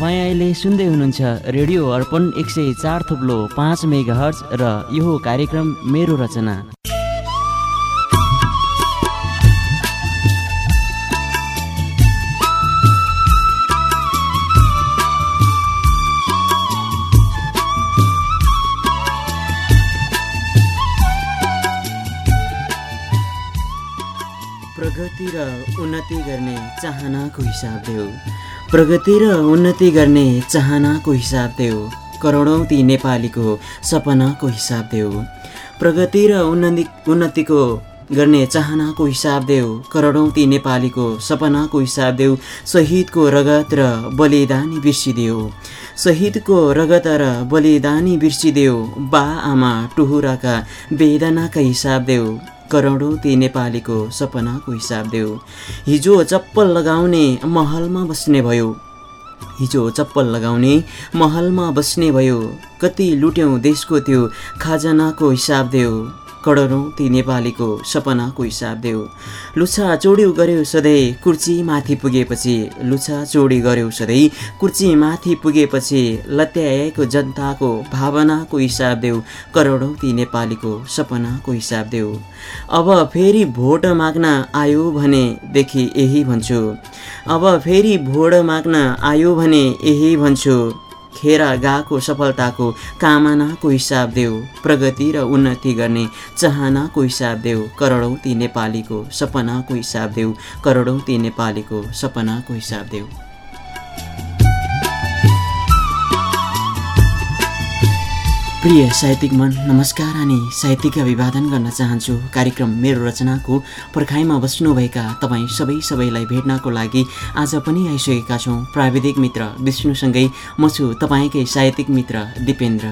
तपाईँ अहिले सुन्दै हुनुहुन्छ रेडियो अर्पण एक सय चार थुप्लो पाँच मेगा हर्च र यो कार्यक्रम मेरो रचना। प्रगति र उन्नति गर्ने चाहनाको हिसाब देऊ। प्रगति र उन्नति गर्ने चाहनाको हिसाब देऊ। करोडौँ ती नेपालीको सपनाको हिसाब देऊ। प्रगति र उन्नति उन्नतिको गर्ने चाहनाको हिसाब देऊ। करोडौँ ती नेपालीको सपनाको हिसाब देऊ। शहीदको रगत र बलिदानी बिर्सिदेऊ शहीदको रगत र बलिदानी बिर्सिदेऊ बा आमा टुहुराका वेदनाका हिसाब देऊ। करोडौँ ती नेपालीको सपनाको हिसाब देऊ। हिजो चप्पल लगाउने महलमा बस्ने भयो। हिजो चप्पल लगाउने महलमा बस्ने भयो। कति लुट्यौँ देशको त्यो खाजनाको हिसाब देऊ। करोडौँ ती नेपालीको सपनाको हिसाब देऊ लुछा चोड्यौ गऱ्यौ सधैँ कुर्ची माथि पुगेपछि। लुछा चोडी गऱ्यौ सधैँ कुर्ची माथि पुगेपछि। लत्याएको जनताको भावनाको हिसाब देऊ करोडौँ ती नेपालीको सपनाको हिसाब देऊ अब फेरि भोट माग्न आयो भनेदेखि यही भन्छु। अब फेरि भोट माग्न आयो भने यही भन्छु। खेर गएको सफलताको कामनाको हिसाब देऊ प्रगति र उन्नति गर्ने चाहनाको हिसाब देऊ करोडौँ ती नेपालीको सपनाको हिसाब देऊ करोडौँ ती नेपालीको सपनाको हिसाब देऊ। प्रिय साहित्यिक मन नमस्कार अनि साहित्यिक अभिवादन गर्न चाहन्छु कार्यक्रम मेरो रचनाको पर्खाइमा बस्नुभएका तपाईँ सबै सबैलाई भेट्नको लागि आज पनि आइसकेका छौँ। प्राविधिक मित्र विष्णुसँगै म छु तपाईँकै साहित्यिक मित्र दिपेन्द्र।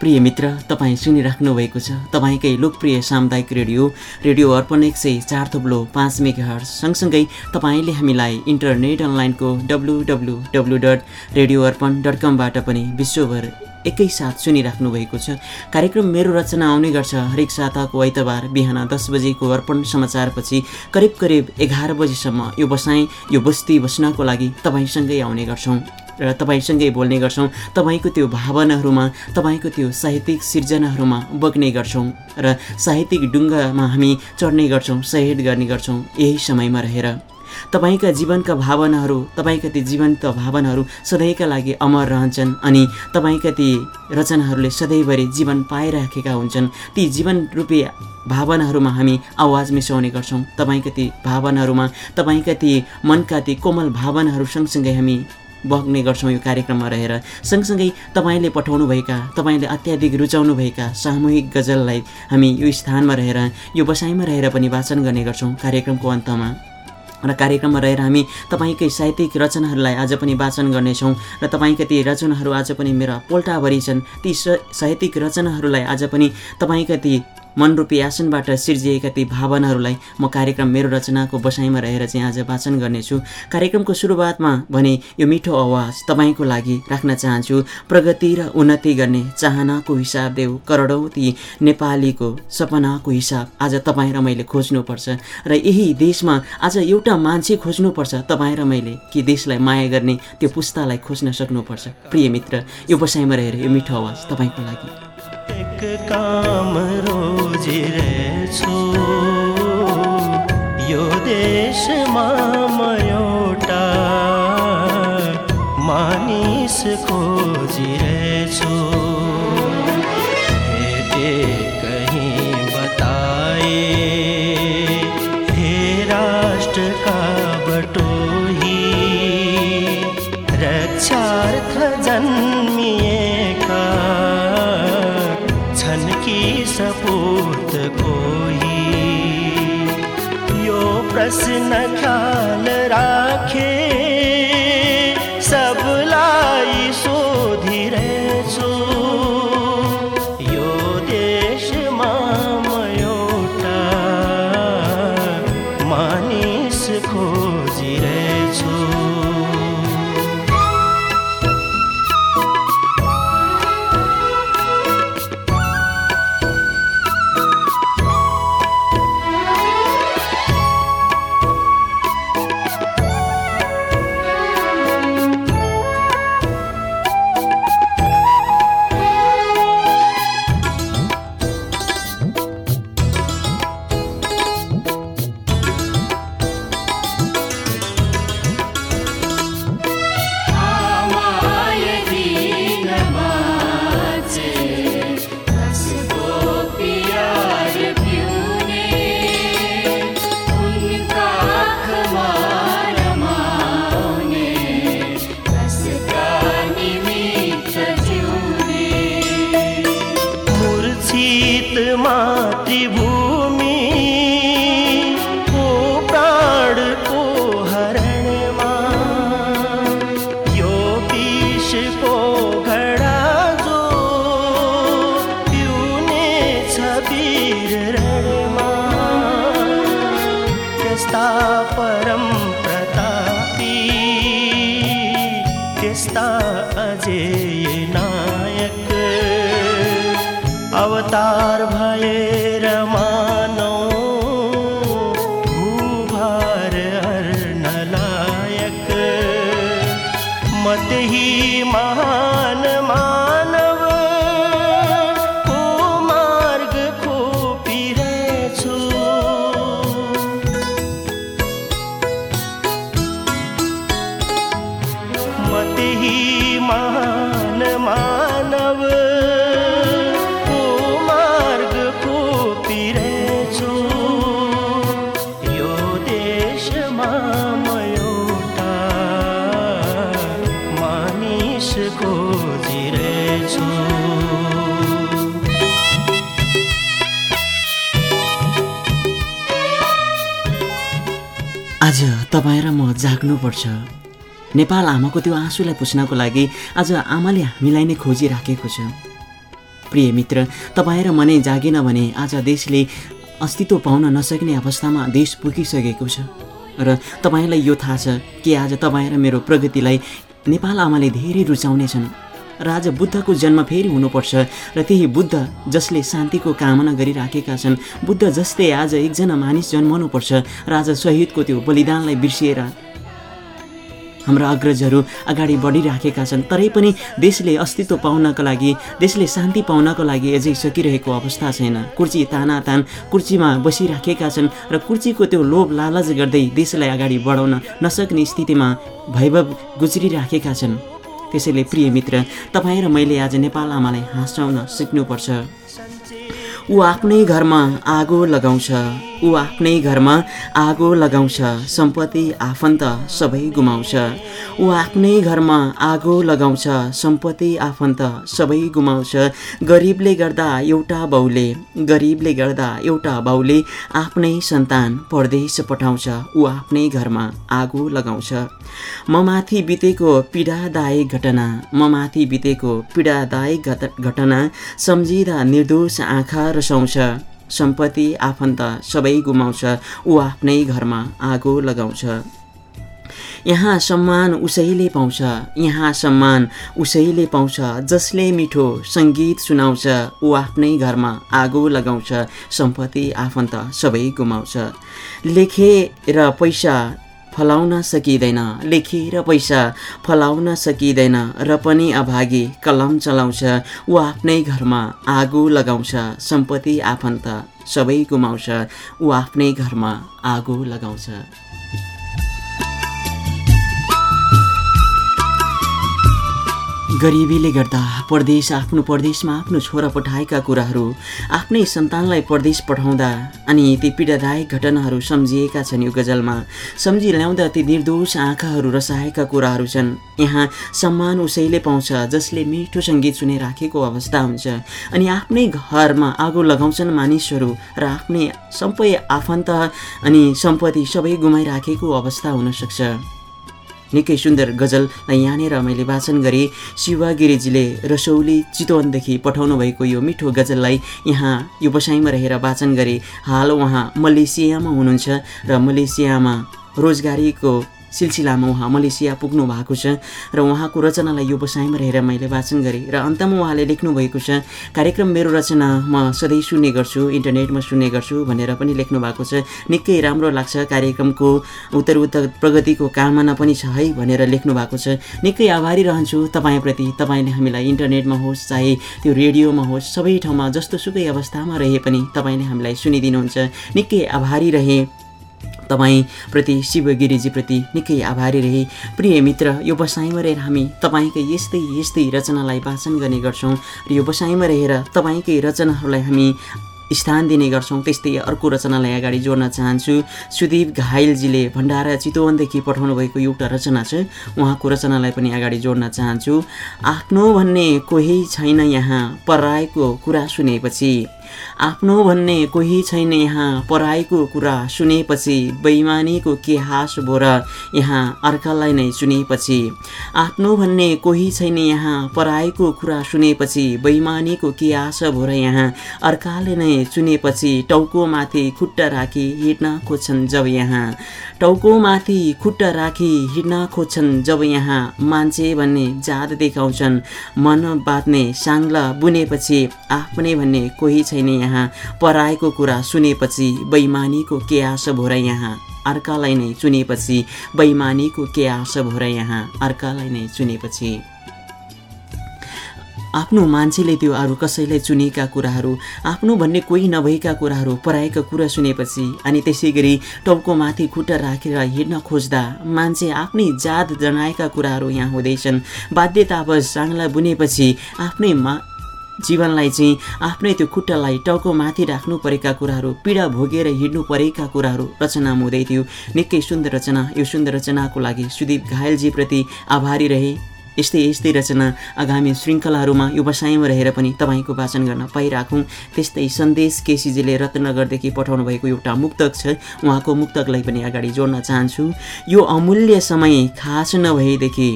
प्रिय मित्र तपाईँ सुनिराख्नु भएको छ तपाईँकै लोकप्रिय सामुदायिक रेडियो रेडियो अर्पण एक सय चार थुप्लो पाँच मेगा सँगसँगै तपाईँले हामीलाई इन्टरनेट अनलाइनको W W W dot radio Arpan dot कमबाट पनि विश्वभर एकैसाथ सुनिराख्नु भएको छ। कार्यक्रम मेरो रचना आउने गर्छ। हरेक साताको आइतबार बिहान दस बजेको अर्पण समाचारपछि करिब करिब एघार बजीसम्म यो बसाइ यो बस्ती बस्नको लागि तपाईँसँगै आउने गर्छौँ र तपाईँसँगै बोल्ने गर्छौँ। तपाईँको त्यो भावनाहरूमा तपाईँको त्यो साहित्यिक सिर्जनाहरूमा बग्ने गर्छौँ र साहित्यिक डुङ्गामा हामी चढ्ने गर्छौँ सहेट गर्ने गर्छौँ यही समयमा रहेर। तपाईँका जीवनका भावनाहरू तपाईँका ती जीवन्त भावनाहरू सधैँका लागि अमर रहन्छन् अनि तपाईँका ती रचनाहरूले सधैँभरि जीवन पाइराखेका हुन्छन्। ती जीवन रूपी भावनाहरूमा हामी आवाज मिसाउने गर्छौँ। तपाईँका ती भावनाहरूमा तपाईँका ती मनका ती कोमल भावनाहरू सँगसँगै हामी बग्ने गर्छौँ यो कार्यक्रममा रहेर। सँगसँगै तपाईँले पठाउनुभएका तपाईँले अत्याधिक रुचाउनुभएका सामूहिक गजललाई हामी यो स्थानमा रहेर यो बसाइमा रहेर पनि वाचन गर्ने गर्छौँ कार्यक्रमको अन्तमा। र कार्यक्रममा रहेर हामी तपाईँकै साहित्यिक रचनाहरूलाई आज पनि वाचन गर्नेछौँ र तपाईँका ती रचनाहरू आज पनि मेरा पोल्टाभरि छन्। ती साहित्यिक रचनाहरूलाई आज पनि तपाईँका ती मनरूपी आसनबाट सिर्जिएका ती भावनाहरूलाई म कार्यक्रम मेरो रचनाको बसाइमा रहेर चाहिँ आज वाचन गर्नेछु। कार्यक्रमको सुरुवातमा भने यो मिठो आवाज तपाईँको लागि राख्न चाहन्छु। प्रगति र उन्नति गर्ने चाहनाको हिसाब देऊ। करोडौँ ती नेपालीको सपनाको हिसाब आज तपाईँ र मैले खोज्नुपर्छ। र यही देशमा आज एउटा मान्छे खोज्नुपर्छ। तपाईँ र मैले कि देशलाई माया गर्ने त्यो पुस्तालाई खोज्न सक्नुपर्छ। प्रिय मित्र यो बसाइमा रहेर यो मिठो आवाज तपाईँको लागि। रोजिरहेछु यो देशमा म एउटा मानिस खोजिरहेछु। प्रश्न ख्याल राखे मातृभूमि तपाईँ र म जाग्नुपर्छ। नेपाल आमाको त्यो आँसुलाई पुस्नको लागि आज आमाले हामीलाई नै खोजिराखेको छ। प्रिय मित्र तपाईँ र म नै जागेन भने आज देशले अस्तित्व पाउन नसक्ने अवस्थामा देश पुगिसकेको छ। र तपाईँलाई यो थाहा छ कि आज तपाईँ र मेरो प्रगतिलाई नेपाल आमाले धेरै रुचाउनेछन्। र आज बुद्धको जन्म फेरि हुनुपर्छ र त्यही बुद्ध जसले शान्तिको कामना गरिराखेका छन्। बुद्ध जस्तै आज एकजना मानिस जन्मनुपर्छ। र आज शहीदको त्यो बलिदानलाई बिर्सिएर हाम्रा अग्रजहरू अगाडि बढिराखेका छन्। तरै पनि देशले अस्तित्व पाउनको लागि देशले शान्ति पाउनको लागि अझै सकिरहेको अवस्था छैन। कुर्ची तानातान कुर्चीमा बसिराखेका छन् र कुर्चीको त्यो लोभ लालच गर्दै देशलाई अगाडि बढाउन नसक्ने स्थितिमा भैभव गुज्रिराखेका छन्। त्यसैले प्रिय मित्र तपाईँ र मैले आज नेपाल आमालाई हाँसाउन सिक्नुपर्छ। ऊ आफ्नै घरमा आगो लगाउँछ। ऊ आफ्नै घरमा आगो लगाउँछ। सम्पत्ति आफन्त सबै गुमाउँछ। ऊ आफ्नै घरमा आगो लगाउँछ। सम्पत्ति आफन्त सबै गुमाउँछ। गरिबले गर्दा एउटा बाउले गरिबले गर्दा एउटा बाउले आफ्नै सन्तान परदेश पठाउँछ। ऊ आफ्नै घरमा आगो लगाउँछ। म माथि बितेको पीडादायक घटना म माथि बितेको पीडादायक घट- घटना सम्झिँदा निर्दोष आँखा रसाउँछ सम्पत्ति आफन्त सबै गुमाउँछ। ऊ आफ्नै घरमा आगो लगाउँछ। यहाँ सम्मान उसैले पाउँछ। यहाँ सम्मान उसैले पाउँछ। जसले मिठो सङ्गीत सुनाउँछ ऊ आफ्नै घरमा आगो लगाउँछ। सम्पत्ति आफन्त सबै गुमाउँछ। लेखेर पैसा फलाउन सकिँदैन। लेखेर पैसा फलाउन सकिँदैन र पनि अभागी कलम चलाउँछ। ऊ आफ्नै घरमा आगो लगाउँछ। सम्पत्ति आफन्त सबै गुमाउँछ। ऊ आफ्नै घरमा आगो लगाउँछ। गरिबीले गर्दा परदेश आफ्नो परदेशमा आफ्नो छोरा पठाएका कुराहरू आफ्नै सन्तानलाई परदेश पठाउँदा अनि ती पीडादायक घटनाहरू सम्झिएका छन् यो गजलमा। सम्झि ल्याउँदा ती निर्दोष आँखाहरू रसाएका कुराहरू छन्। यहाँ सम्मान उसैले पाउँछ जसले मिठो सङ्गीत सुनिराखेको अवस्था हुन्छ। अनि आफ्नै घरमा आगो लगाउँछन् मानिसहरू र आफ्नै सबै आफन्त अनि सम्पत्ति सबै गुमाइराखेको अवस्था हुनसक्छ। निकै सुन्दर गजललाई यहाँनिर मैले वाचन गरेँ शिवा गिरिजीले रसौली चितवनदेखि पठाउनु भएको यो मिठो गजललाई यहाँ यो बसाइमा रहेर वाचन गरेँ हाल उहाँ मलेसियामा हुनुहुन्छ र मलेसियामा रोजगारीको सिलसिलामा उहाँ मलेसिया पुग्नु भएको छ र उहाँको रचनालाई यो बसाइमा रहेर मैले वाचन गरेँ र अन्तमा उहाँले लेख्नु भएको छ कार्यक्रम मेरो रचना म सधैँ सुन्ने गर्छु इन्टरनेटमा सुन्ने गर्छु भनेर पनि लेख्नु भएको छ। निकै राम्रो लाग्छ कार्यक्रमको उत्तर उत्तर प्रगतिको कामना पनि छ है भनेर लेख्नु भएको छ। निकै आभारी रहन्छु तपाईँप्रति तपाईँले हामीलाई इन्टरनेटमा होस् चाहे त्यो रेडियोमा होस् सबै ठाउँमा जस्तो सुकै अवस्थामा रहे पनि तपाईँले हामीलाई सुनिदिनुहुन्छ। निकै आभारी रहेँ। तपाईँप्रति शिवगिरिजीप्रति निकै आभारी रहे। प्रिय मित्र यो बसाइमा रहेर हामी तपाईँकै यस्तै यस्तै रचनालाई वाचन गर्ने गर्छौँ र यो बसाइमा रहेर तपाईँकै रचनाहरूलाई हामी स्थान दिने गर्छौँ। त्यस्तै अर्को रचनालाई अगाडि जोड्न चाहन्छु। सुदीप घायलजीले भण्डारा चितवनदेखि पठाउनु भएको एउटा रचना छ। उहाँको रचनालाई पनि अगाडि जोड्न चाहन्छु। आफ्नो भन्ने कोही छैन यहाँ पराएको कुरा सुनेपछि। आफ्नो भन्ने कोही छैन यहाँ। पराईको कुरा सुनेपछि बैमानीको के हाँस भो र यहाँ अर्कालाई नै चुनेपछि आफ्नो भन्ने कोही छैन यहाँ। पराईको कुरा सुनेपछि बैमानीको के आश भो र यहाँ? अर्काले नै चुनेपछि टाउको माथि खुट्टा राखी हिँड्न खोज्छन् जब यहाँ। टाउको माथि खुट्टा राखी हिँड्न खोज्छन् जब यहाँ। मान्छे भन्ने जात देखाउँछन्। मन बाँध्ने साङ्ला बुनेपछि आफ्नै भन्ने कोही छैन। यहाँ पराएको कुरा सुनेपछि बैमानीको के आश भोर यहाँ? अर्कालाई नै चुनेपछि बैमानीको के आश भोर यहाँ? अर्कालाई नै चुनेपछि आफ्नो मान्छेले त्यो अरू कसैलाई चुनेका कुराहरू आफ्नो भन्ने कोही नभएका कुराहरू पराएका कुरा सुनेपछि अनि त्यसै गरी टाउको माथि खुट्टा राखेर हिँड्न खोज्दा मान्छे आफ्नै जात जनाएका कुराहरू यहाँ हुँदैछन्। बाध्यतावश साङ्ला बुनेपछि आफ्नै मा जीवनलाई चाहिँ आफ्नै त्यो खुट्टालाई टाउको माथि राख्नु परेका कुराहरू पीडा भोगेर हिँड्नु परेका कुराहरू रचनामा हुँदै थियो। निकै सुन्दर रचना यो सुन्दर रचनाको लागि सुदीप घायलजीप्रति आभारी रहे। यस्तै यस्तै रचना आगामी श्रृङ्खलाहरूमा व्यवसायमा रहेर पनि तपाईँको वाचन गर्न पाइराखौँ। त्यस्तै सन्देश केसीजीले रत्नगरदेखि पठाउनु भएको एउटा मुक्तक छ। उहाँको मुक्तकलाई पनि अगाडि जोड्न चाहन्छु। यो अमूल्य समय खास नभएदेखि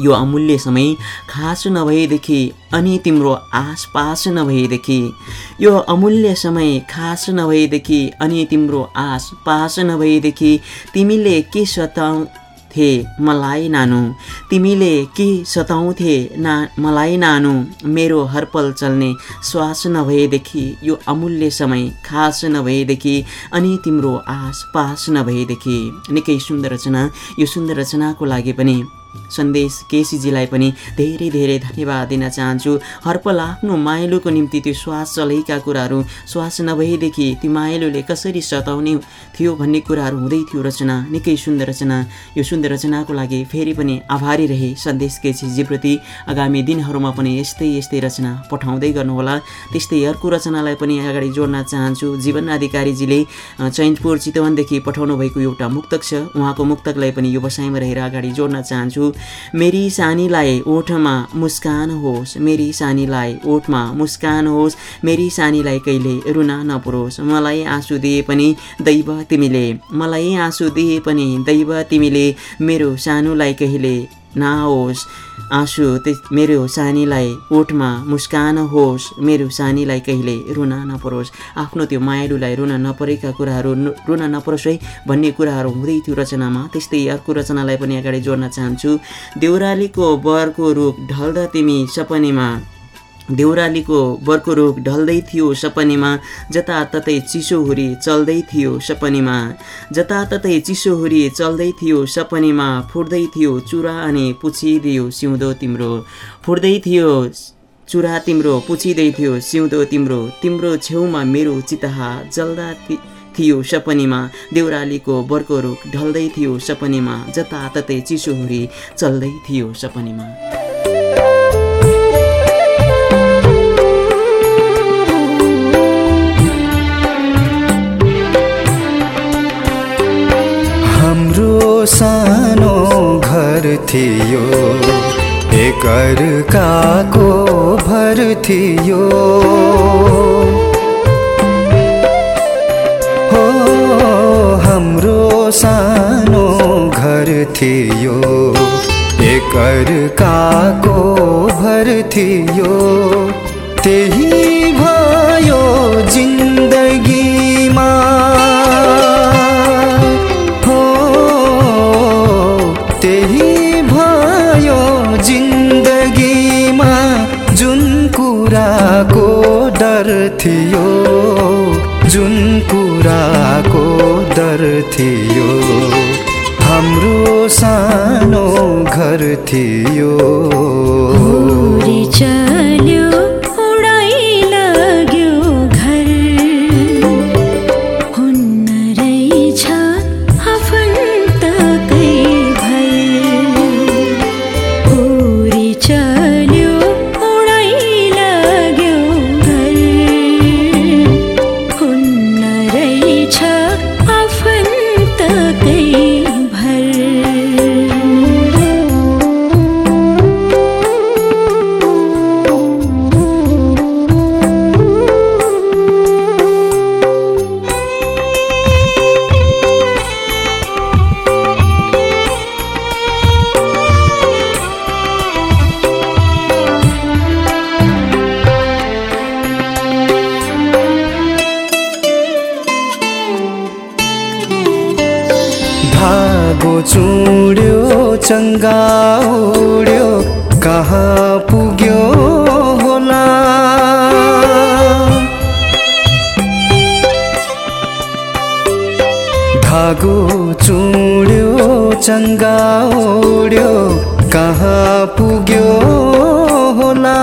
यो अमूल्य समय खास नभएदेखि अनि तिम्रो आसपास नभएदेखि। यो अमूल्य समय खास नभएदेखि अनि तिम्रो आसपास नभएदेखि तिमीले के सताउ थे मलाई नानु? तिमीले के सताउँथे ना मलाई नानु? मेरो हरपल चल्ने श्वास नभएदेखि यो अमूल्य समय खास नभएदेखि अनि तिम्रो आस पास नभएदेखि। निकै सुन्दर रचना यो सुन्दर रचनाको लागि पनि सन्देश केसीजीलाई पनि धेरै धेरै धन्यवाद दिन चाहन्छु। हरपल आफ्नो माइलोको निम्ति त्यो श्वास चलेका कुराहरू श्वास नभएदेखि ती माइलोले कसरी सताउने थियो भन्ने कुराहरू हुँदै थियो रचना। निकै सुन्दर रचना। यो सुन्दर रचनाको लागि फेरि पनि आभारी रहे सन्देश केसीजीप्रति। आगामी दिनहरूमा पनि यस्तै यस्तै रचना पठाउँदै गर्नुहोला। त्यस्तै अर्को रचनालाई पनि अगाडि जोड्न चाहन्छु। जीवन अधिकारीजीले चैनपुर चितवनदेखि पठाउनु भएको एउटा मुक्तक छ। उहाँको मुक्तकलाई पनि व्यवसायमा रहेर अगाडि जोड्न चाहन्छु। मेरी सानीलाई ओठमा मुस्कान होस् मेरी सानीलाई ओठमा मुस्कान होस् मेरी सानीलाई कहिले रुना नपुरोस्। मलाई आँसु दिए पनि दैव तिमीले मलाई आँसु दिए पनि दैव तिमीले मेरो सानुलाई कहिले नआओस् आँसु मेरो सानीलाई ओठमा मुस्कान होस्। मेरो सानीलाई कहिले रुन नपरोस्। आफ्नो त्यो मायालुलाई रुन नपरेका कुराहरू रुन नपरोस् है भन्ने कुराहरू हुँदै थियो रचनामा। त्यस्तै अर्को रचनालाई पनि अगाडि जोड्न चाहन्छु। देउरालीको बरको रुख ढल्दा तिमी सपनीमा। देउरालीको बर्को रुख ढल्दै थियो सपनीमा जताततै चिसो हुरी चल्दै थियो सपनीमा। जताततै चिसो हुरी चल्दै थियो सपनीमा फुट्दै थियो चुरा अनि पुछिदियो सिउँदो तिम्रो। फुट्दै थियो चुरा तिम्रो पुछिँदै थियो सिउँदो तिम्रो। तिम्रो छेउमा मेरो चितहा जल्दा थियो सपनीमा। देउरालीको बर्को रुख ढल्दै थियो सपनीमा जताततै चिसो हुरी चल्दै थियो सपनीमा। एक अर्काको भर थियो। हो हाम्रो सानो घर थियो। एक अर्काको भर थियो। त्यही भयो जिन्दगीमा। डर थियो जुन कुराको डर थियो। हाम्रो सानो घर थियो। चुड्यो चङ्गा उड्यो कहाँ पुग्यो होला? धागो चुड्यो चङ्गा उड्यो कहाँ पुग्यो होला?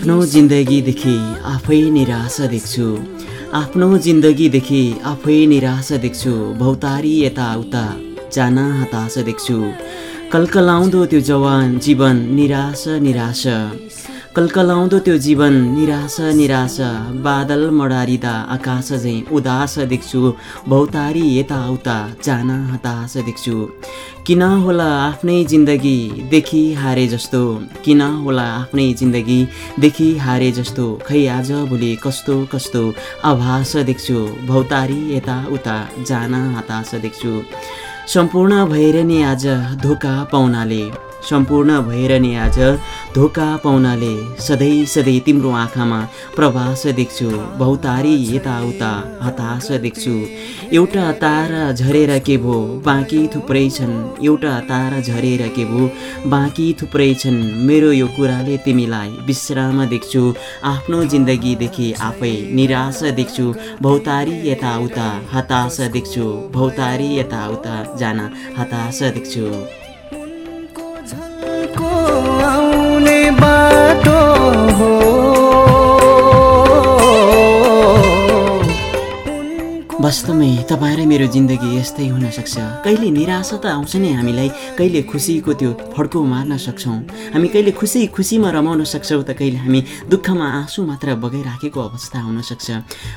आफ्नो जिन्दगीदेखि आफै निराशा देख्छु। आफ्नो जिन्दगीदेखि आफै निराशा देख्छु। भौतारी यताउता जान हताश देख्छु। कल्कलाउँदो त्यो जवान जीवन निराश निराश। कल्कलाउँदो त्यो जीवन निराश निराश। बादल मडारिँदा आकाश झैँ उदास देख्छु। भौतारी यताउता जान हताश देख्छु। किन होला आफ्नै जिन्दगी देखि हारे जस्तो? किन होला आफ्नै जिन्दगी देखि हारे जस्तो? खै आज भोलि कस्तो कस्तो आभास देख्छु। भौतारी यताउता जान हताश देख्छु। सम्पूर्ण भएर नि आज धोका पाउनाले सम्पूर्ण भएर नि आज धोका पाउनाले सधैँ सधैँ तिम्रो आँखामा प्रभास देख्छु। भौतारी यताउता हताश देख्छु। एउटा तारा झरेर के भो बाँकी थुप्रै छन्। एउटा तारा झरेर के भो बाँकी थुप्रै छन्। मेरो यो कुराले तिमीलाई विश्राम देख्छु। आफ्नो जिन्दगीदेखि आफै निराश देख्छु। भौतारी यताउता हताश देख्छु। भौतारी यताउता जान हताश देख्छु। आउने वास्तवमै तपाईँ र मेरो जिन्दगी यस्तै हुनसक्छ कहिले निराशा त आउँछ नै हामीलाई कहिले खुसीको त्यो फड्को मार्न सक्छौँ। हामी कहिले खुसी खुसीमा रमाउन सक्छौँ त कहिले हामी दुःखमा आँसु मात्र बगाइराखेको अवस्था हुनसक्छ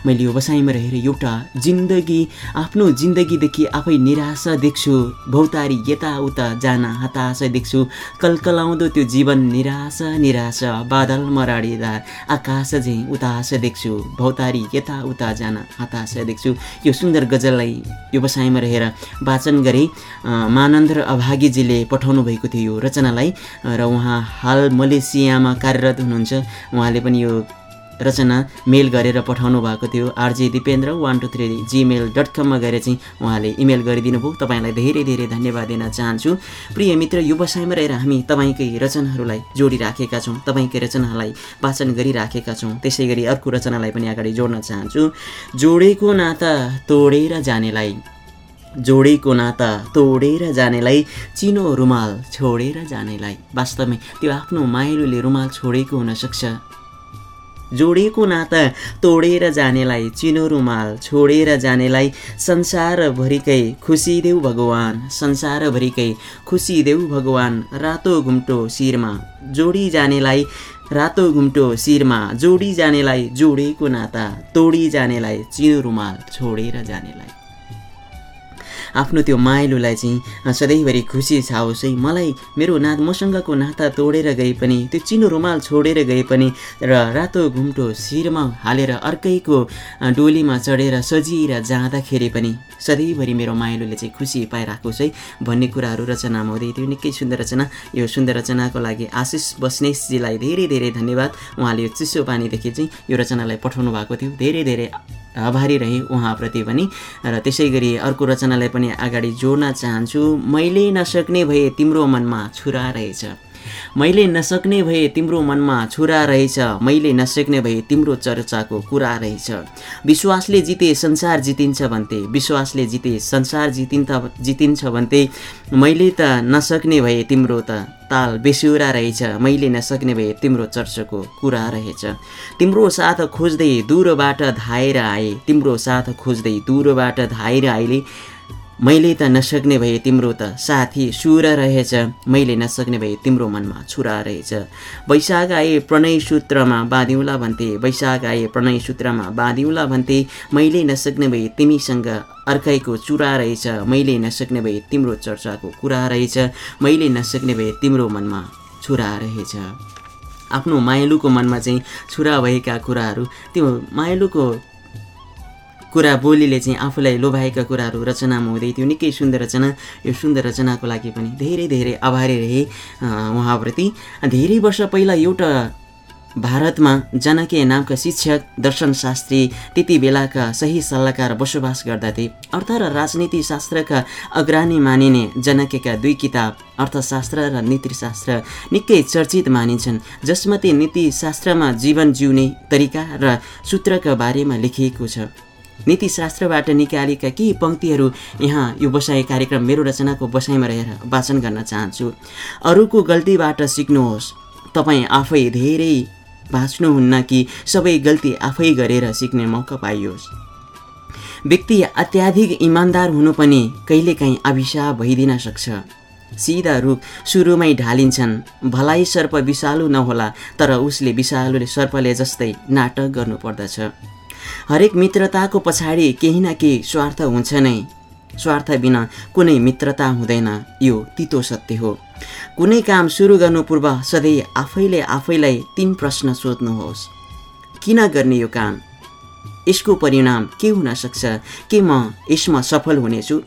मैले व्यवसायमा रहेर एउटा जिन्दगी आफ्नो जिन्दगीदेखि आफै निराशा देख्छु। भौतारी यताउता जान हताशा देख्छु। कलकलाउँदो त्यो जीवन निराशा निराशा बादल मराडिँदा आकाश झैँ उतास देख्छु। भौतारी यताउता जान हताशा देख्छु। यो सुन्दर गजललाई व्यवसायमा रहेर वाचन गरे मानन्द र अभागीजीले पठाउनु भएको थियो यो रचनालाई र उहाँ हाल मलेसियामा कार्यरत हुनुहुन्छ। उहाँले पनि यो रचना मेल गरेर पठाउनु भएको थियो। RJ Dipendra one two three Gmail dot कममा गएर चाहिँ उहाँले इमेल गरिदिनु भयो तपाईँलाई धेरै धेरै धन्यवाद दिन चाहन्छु। प्रिय मित्र व्यवसायमा रहेर हामी तपाईँकै रचनाहरूलाई जोडिराखेका छौँ तपाईँकै रचनालाई वाचन गरिराखेका छौँ। त्यसै गरी अर्को रचनालाई पनि अगाडि जोड्न चाहन्छु। जोडेको नाता तोडेर जानेलाई जोडेको नाता तोडेर जानेलाई चिनो रुमाल छोडेर जानेलाई। वास्तवमै त्यो आफ्नो माइलोले रुमाल छोडेको हुनसक्छ जोडिएको नाता तोडेर जानेलाई चिनो रुमाल छोडेर जानेलाई संसारभरिकै खुसी देऊ भगवान् संसारभरिकै खुसी देऊ भगवान् रातो घुम्टो शिरमा जोडी जानेलाई रातो घुम्टो शिरमा जोडी जानेलाई जोडेको नाता तोडी जानेलाई चिनो रुमाल छोडेर जानेलाई। आफ्नो त्यो माइलोलाई चाहिँ सधैँभरि खुसी छाओस् है। मलाई मेरो ना मसँगको नाता तोडेर गए पनि त्यो चिनो रुमाल छोडेर गए पनि र रातो घुम्टो शिरमा हालेर अर्कैको डोलीमा चढेर सजिएर जाँदाखेरि पनि सधैँभरि मेरो माइलोले चाहिँ खुसी पाइराखोस् है भन्ने कुराहरू रचनामा हुँदै थियो निकै सुन्दर रचना। यो सुन्दर रचनाको लागि आशिष बस्नेशजीलाई धेरै धेरै धन्यवाद। उहाँले यो चिसो पानीदेखि चाहिँ यो रचनालाई पठाउनु भएको थियो। धेरै धेरै आभारी रहेँ उहाँप्रति पनि। र त्यसै गरी अर्को रचनालाई पनि अगाडि जोड्न चाहन्छु मैले नसक्ने भए तिम्रो मनमा छुरा रहेछ। मैले नसक्ने भए तिम्रो मनमा छुरा रहेछ मैले नसक्ने भए तिम्रो चर्चाको कुरा रहेछ। विश्वासले जिते संसार जितिन्छ भन्थे विश्वासले जिते संसार जितिन्छ जितिन्छ भन्थे मैले त नसक्ने भए तिम्रो त ताल बेसुरा रहेछ मैले नसक्ने भए तिम्रो चर्चको कुरा रहेछ। तिम्रो साथ खोज्दै दूरबाट धाएर आए तिम्रो साथ खोज्दै दूरबाट धाएर आइले मैले त नसक्ने भए तिम्रो त साथी सुर रहेछ। मैले नसक्ने भए तिम्रो मनमा छुरा रहेछ। वैशाख आए प्रणय सूत्रमा बाँधिउला भन्थे। वैशाख आए प्रणय सूत्रमा बाँधिउला भन्थे। मैले नसक्ने भए तिमीसँग अर्कैको चुरा रहेछ। मैले नसक्ने भए तिम्रो चर्चाको कुरा रहेछ। मैले नसक्ने भए तिम्रो मनमा छुरा रहेछ। आफ्नो मायालुको मनमा चाहिँ छुरा भएका कुराहरू त्यो मायालुको कुरा बोलीले चाहिँ आफूलाई लोभाएका कुराहरू रचनामा हुँदै थियो। निकै सुन्दर रचना। यो सुन्दर रचनाको लागि पनि धेरै धेरै आभारी रहे उहाँप्रति। धेरै वर्ष पहिला एउटा भारतमा जनकीय नामका शिक्षक दर्शनशास्त्री त्यति बेलाका सही सल्लाहकार बसोबास गर्दथे। अर्थ र राजनीति शास्त्रका अग्रणी मानिने जनकीका दुई किताब अर्थशास्त्र र नीतिशास्त्र निकै चर्चित मानिन्छन्। जसमध्ये नीतिशास्त्रमा जीवन जिउने तरिका र सूत्रका बारेमा लेखिएको छ। नीतिशास्त्रबाट निकालेका केही पङ्क्तिहरू यहाँ यो बसाइ कार्यक्रम मेरो रचनाको बसाइमा रहेर वाचन गर्न चाहन्छु। अरूको गल्तीबाट सिक्नुहोस्। तपाईँ आफै धेरै भाँच्नुहुन्न कि सबै गल्ती आफै गरेर सिक्ने मौका पाइयोस्। व्यक्ति अत्याधिक इमान्दार हुनु पनि कहिलेकाहीँ अभिशाप भइदिन सक्छ। सिधा रुख सुरुमै ढालिन्छन्। भलाइ सर्प विषालु नहोला तर उसले विषालुले सर्पले जस्तै नाटक गर्नुपर्दछ हरेक मित्रताको पछाडि केही न केही स्वार्थ हुन्छ नै। स्वार्थ बिना कुनै मित्रता हुँदैन। यो तितो सत्य हो। कुनै काम सुरु गर्नु पूर्व सधैँ आफैले आफैलाई तिन प्रश्न सोध्नुहोस्। किन गर्ने यो काम? यसको परिणाम के हुन सक्छ? के म यसमा सफल हुनेछु?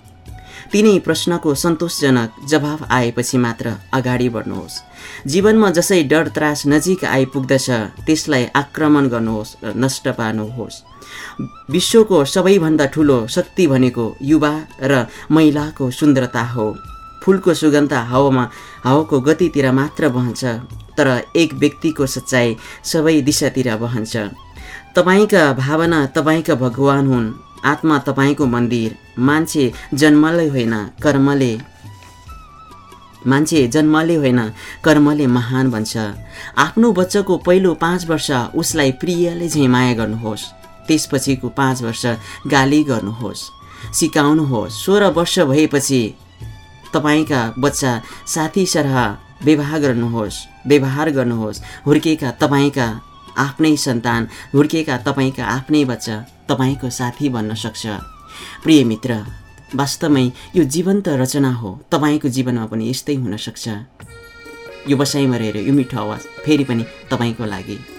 तिनै प्रश्नको सन्तोषजनक जवाफ आएपछि मात्र अगाडि बढ्नुहोस्। जीवनमा जसै डर त्रास नजिक आइपुग्दछ त्यसलाई आक्रमण गर्नुहोस् र नष्ट पार्नुहोस्। विश्वको सबैभन्दा ठुलो शक्ति भनेको युवा र महिलाको सुन्दरता हो। फुलको सुगन्ध हावामा हावाको गतितिर मात्र बहन्छ तर एक व्यक्तिको सच्चाइ सबै दिशातिर बहन्छ। तपाईँका भावना तपाईँका भगवान हुन् आत्मा तपाईँको मन्दिर मान्छे जन्मले होइन कर्मले मान्छे जन्मले होइन कर्मले महान बन्छ। आफ्नो बच्चाको पहिलो पाँच वर्ष उसलाई प्रियले झैँ माया गर्नुहोस्। त्यसपछिको पाँच वर्ष गाली गर्नुहोस् सिकाउनुहोस्। सोह्र वर्ष भएपछि तपाईँका बच्चा साथी सरह व्यवहार गर्नुहोस् व्यवहार गर्नुहोस्। हुर्केका तपाईँका आफ्नै सन्तान हुर्केका तपाईँका आफ्नै बच्चा तपाईँको साथी बन्न सक्छ। प्रिय मित्र वास्तवमै यो जीवन्त रचना हो। तपाईँको जीवनमा पनि यस्तै हुनसक्छ यो बसाइमा रहेर यो मिठो आवाज फेरि पनि तपाईँको लागि।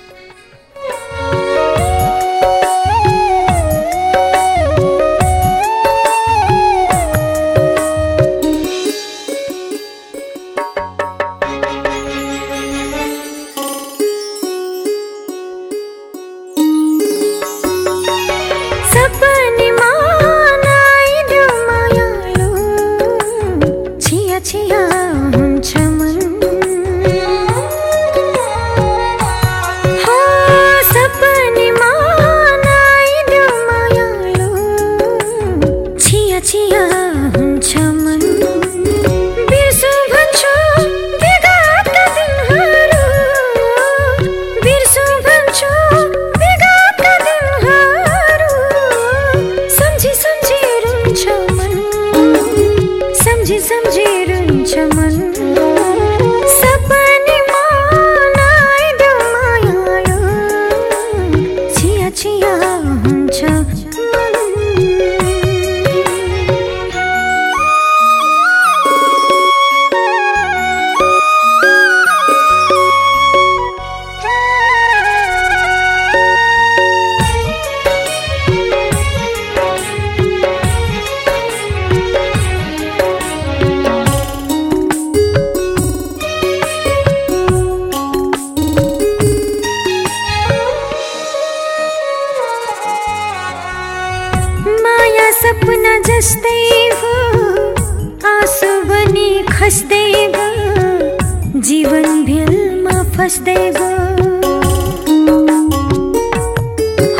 फस्दै गयो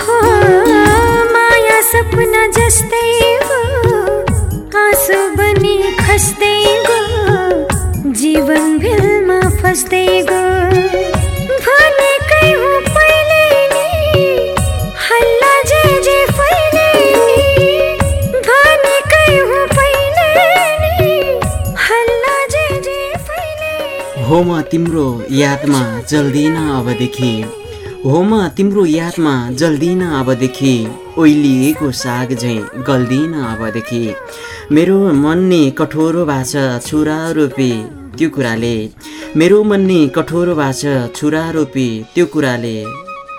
हो माया सपना जस्तै हो आँसु बनी खस्दै गयो जीवन भेलमा फस्दै गयो हो म तिम्रो यादमा जल्दिन अबदेखि। हो म तिम्रो यादमा जल्दिन अबदेखि। ओइलिएको साग झैँ गल्दिन अबदेखि। मेरो मन नि कठोरो छ छुरा रोपे त्यो कुराले। मेरो मन नि कठोरो छ छुरा रोपे त्यो कुराले।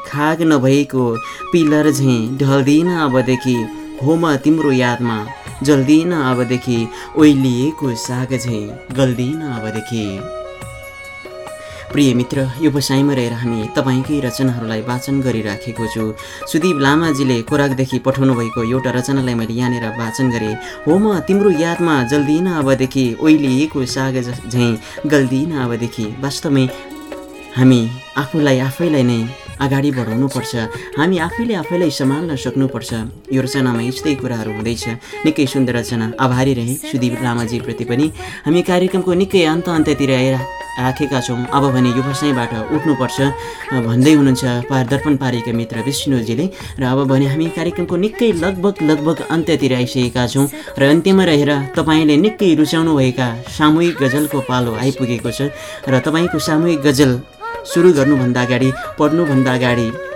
खाग नभएको पिलर झैँ ढल्दिन अबदेखि। हो म तिम्रो यादमा जल्दिन अबदेखि। ओइलिएको साग झैँ गल्दिन अबदेखि। प्रिय मित्र यो बसाइमा रहेर हामी तपाईँकै रचनाहरूलाई वाचन गरिराखेको छु। सुदीप लामाजीले खोराकदेखि पठाउनु भएको एउटा रचनालाई मैले यहाँनिर वाचन गरेँ। हो म तिम्रो यादमा जल्दिन अबदेखि ओइलिएको साग झैँ गल्दिन अबदेखि। वास्तवमै हामी आफूलाई आफैलाई नै अगाडि बढाउनुपर्छ। हामी आफैले आफैलाई सम्हाल्न सक्नुपर्छ। यो रचनामा यस्तै कुराहरू हुँदैछ। निकै सुन्दर रचना। आभारी रहे सुदीप लामाजीप्रति पनि। हामी कार्यक्रमको निकै अन्त अन्त्यतिर आइरा राखेका छौँ। अब भने यो बसाइबाट उठ्नुपर्छ। भन्दै हुनुहुन्छ पार दर्पण पारेका मित्र विष्णुजीले। र अब भने हामी कार्यक्रमको निकै लगभग लगभग अन्त्यतिर आइसकेका छौँ। र अन्त्यमा रहेर तपाईँले निकै रुचाउनुभएका सामूहिक गजलको पालो आइपुगेको छ। र तपाईँको सामूहिक गजल सुरु गर्नुभन्दा अगाडि पढ्नुभन्दा अगाडि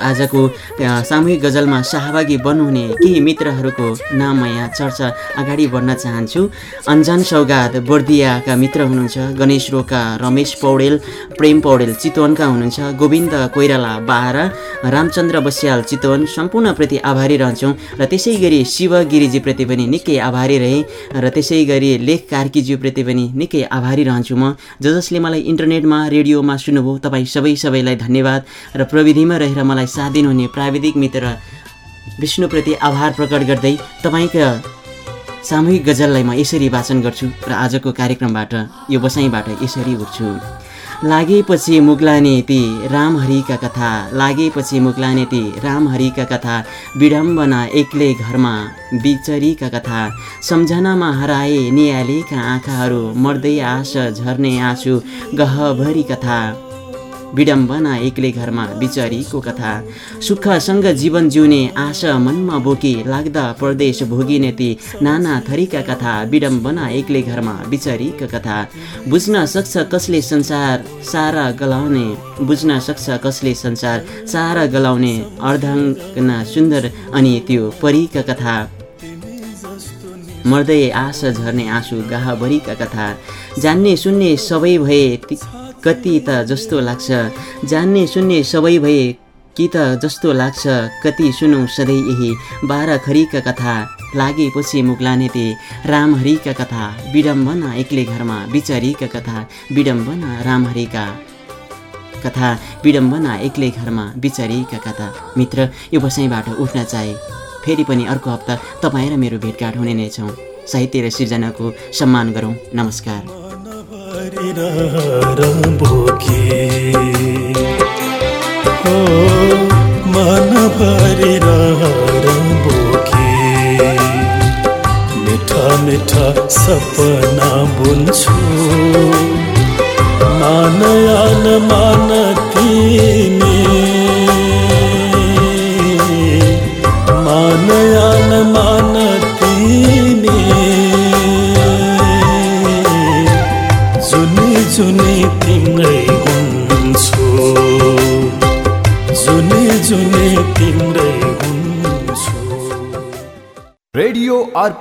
आजको सामूहिक गजलमा सहभागी बन्नुहुने केही मित्रहरूको नाम यहाँ चर्चा अगाडि बढ्न चाहन्छु। अन्जान सौगात बर्दियाका मित्र हुनुहुन्छ गणेश रोका रमेश पौडेल प्रेम पौडेल चितवनका हुनुहुन्छ गोविन्द कोइराला बाह्र रामचन्द्र बस्याल चितवन सम्पूर्णप्रति आभारी रहन्छौँ र त्यसै गरी शिव गिरिजीप्रति पनि निकै आभारी रहे र त्यसै गरी लेख कार्कीज्यूप्रति पनि निकै आभारी रहन्छु म। ज जसले मलाई इन्टरनेटमा रेडियोमा सुन्नुभयो तपाईँ सबै सबैलाई धन्यवाद र प्रविधिमा रहेर साथ दिनुहुने प्राविधिक मित्र विष्णुप्रति आभार प्रकट गर्दै तपाईँका सामूहिक गजललाई म यसरी वाचन गर्छु र आजको कार्यक्रमबाट यो बसाइबाट यसरी उठ्छु। लागेपछि मुग्लाने ती रामहरिका कथा लागेपछि मुग्लाने ती रामहरिका कथा विडम्बना एक्लै घरमा बिचरीका कथा सम्झनामा हराए निहालेका आँखाहरू मर्दै आश झर्ने आँसु गहभरि कथा। विडम्बना एक्लै घरमा बिचरीको कथा। सुखसँग जीवन जिउने आशा मनमा बोकी लाग्दा परदेश भोगिने ती नाना थरीका कथा विडम्बना एक्लै घरमा बिचरीका कथा। बुझ्न सक्छ कसले संसार सारा गलाउने बुझ्न सक्छ कसले संसार सारा गलाउने अर्धाङ्गना सुन्दर अनि त्यो परीका कथा। मर्दै आशा झर्ने आँसु गाहभरिका कथा। जान्ने सुन्ने सबै भए कति त जस्तो लाग्छ। जान्ने सुन्ने सबै भए कि त जस्तो लाग्छ। कति सुनौ सधैँ यही बाह्र खरीका कथा। लागेपछि मुग्लाने ते रामहरिका कथा। विडम्बना एक्लै घरमा बिचरीका कथा। विडम्बना रामहरिका कथा। विडम्बना एक्लै घरमा बिचरीका कथा। मित्र यो बसाइबाट उठ्न चाहे। फेरि पनि अर्को हप्ता तपाईँ र मेरो भेटघाट हुने नै छौँ। साहित्य र सिर्जनाको सम्मान गरौँ। नमस्कार। मन भरि बोके मिठा मिठा सपना बुन्छु। मान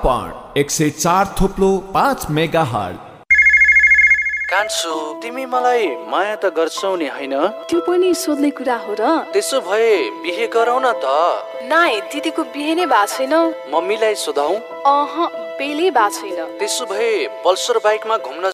अर्पण एक सय चार थोप्लो पाँच मेगा हल कान्छु तिमी मलाई माया त गर्छौ नि होइन? त्यो पनि सोध्ने कुरा हो र। त्यसो भए बिहे गरौ न त। नाइ दिदीको बिहे नै भएको छैन। मम्मीलाई सोधौ। अह बेलै भएको छैन। त्यसो भए पल्सर बाइकमा घुम्न